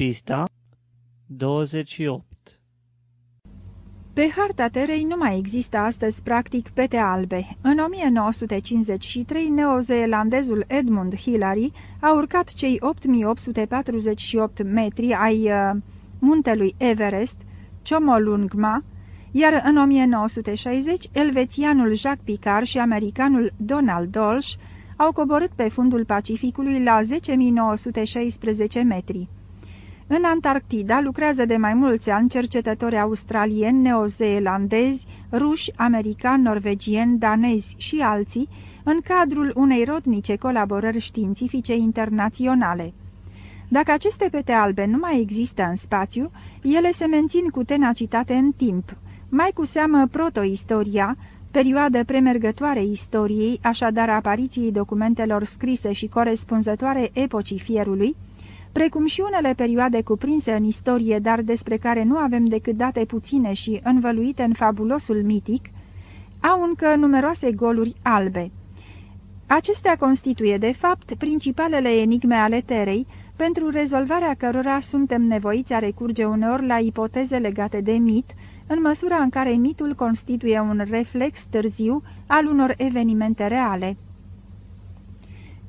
Pista 28 Pe harta Terei nu mai există astăzi practic pete albe. În 1953, neozeelandezul Edmund Hillary a urcat cei 8848 metri ai uh, muntelui Everest, Chomolungma, iar în 1960, elvețianul Jacques Picard și americanul Donald Dolch au coborât pe fundul Pacificului la 10.916 metri. În Antarctida lucrează de mai mulți ani cercetători australieni, neozeelandezi, ruși, americani, norvegieni, danezi și alții, în cadrul unei rodnice colaborări științifice internaționale. Dacă aceste pete albe nu mai există în spațiu, ele se mențin cu tenacitate în timp, mai cu seamă protoistoria, perioadă premergătoare istoriei, așadar apariției documentelor scrise și corespunzătoare epocii fierului, precum și unele perioade cuprinse în istorie, dar despre care nu avem decât date puține și învăluite în fabulosul mitic, au încă numeroase goluri albe. Acestea constituie, de fapt, principalele enigme ale Terei, pentru rezolvarea cărora suntem nevoiți a recurge uneori la ipoteze legate de mit, în măsura în care mitul constituie un reflex târziu al unor evenimente reale.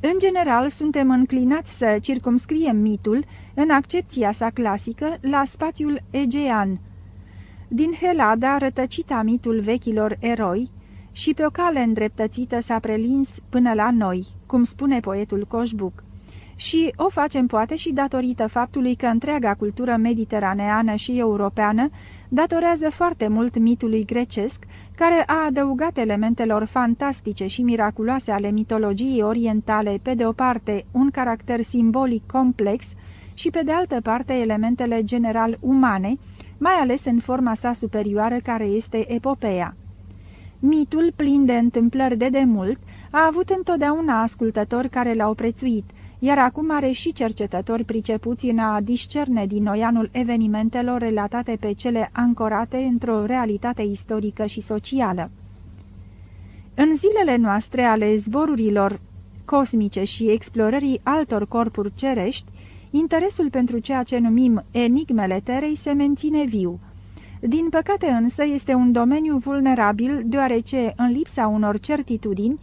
În general, suntem înclinați să circumscriem mitul, în accepția sa clasică, la spațiul egean. Din Helada, rătăcita mitul vechilor eroi, și pe o cale îndreptățită s-a prelins până la noi, cum spune poetul Coșbuc. Și o facem poate și datorită faptului că întreaga cultură mediteraneană și europeană datorează foarte mult mitului grecesc, care a adăugat elementelor fantastice și miraculoase ale mitologiei orientale, pe de o parte un caracter simbolic complex și pe de altă parte elementele general umane, mai ales în forma sa superioară care este epopeea. Mitul, plin de întâmplări de demult, a avut întotdeauna ascultători care l-au prețuit, iar acum are și cercetători pricepuți în a discerne din noianul evenimentelor relatate pe cele ancorate într-o realitate istorică și socială. În zilele noastre ale zborurilor cosmice și explorării altor corpuri cerești, interesul pentru ceea ce numim enigmele Terei se menține viu. Din păcate însă este un domeniu vulnerabil, deoarece, în lipsa unor certitudini,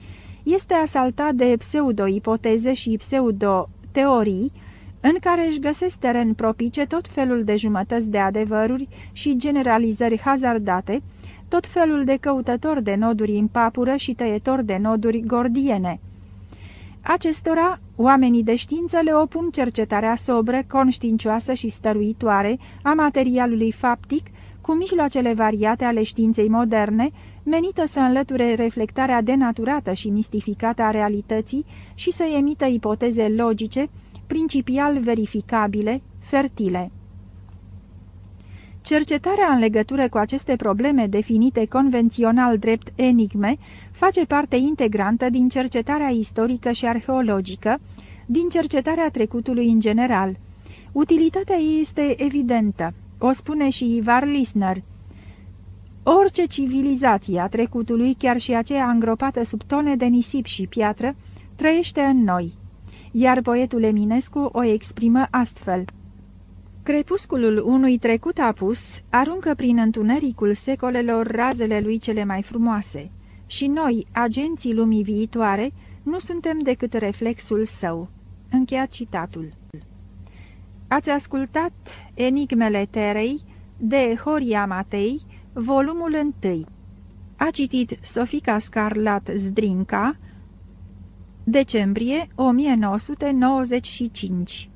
este asaltat de pseudo-ipoteze și pseudo-teorii, în care își găsesc teren propice tot felul de jumătăți de adevăruri și generalizări hazardate, tot felul de căutători de noduri în papură și tăietori de noduri gordiene. Acestora, oamenii de știință le opun cercetarea sobră, conștiincioasă și stăruitoare a materialului faptic, cu mijloacele variate ale științei moderne, menită să înlăture reflectarea denaturată și mistificată a realității și să emită ipoteze logice, principial verificabile, fertile. Cercetarea în legătură cu aceste probleme definite convențional drept enigme face parte integrantă din cercetarea istorică și arheologică, din cercetarea trecutului în general. Utilitatea ei este evidentă, o spune și Ivar Lisner, Orice civilizație a trecutului, chiar și aceea îngropată sub tone de nisip și piatră, trăiește în noi, iar poetul Eminescu o exprimă astfel. Crepusculul unui trecut apus aruncă prin întunericul secolelor razele lui cele mai frumoase și noi, agenții lumii viitoare, nu suntem decât reflexul său. Încheiat citatul. Ați ascultat Enigmele Terei de Horia Matei, volumul 1. A citit Sofica Scarlat Zdrinka, decembrie 1995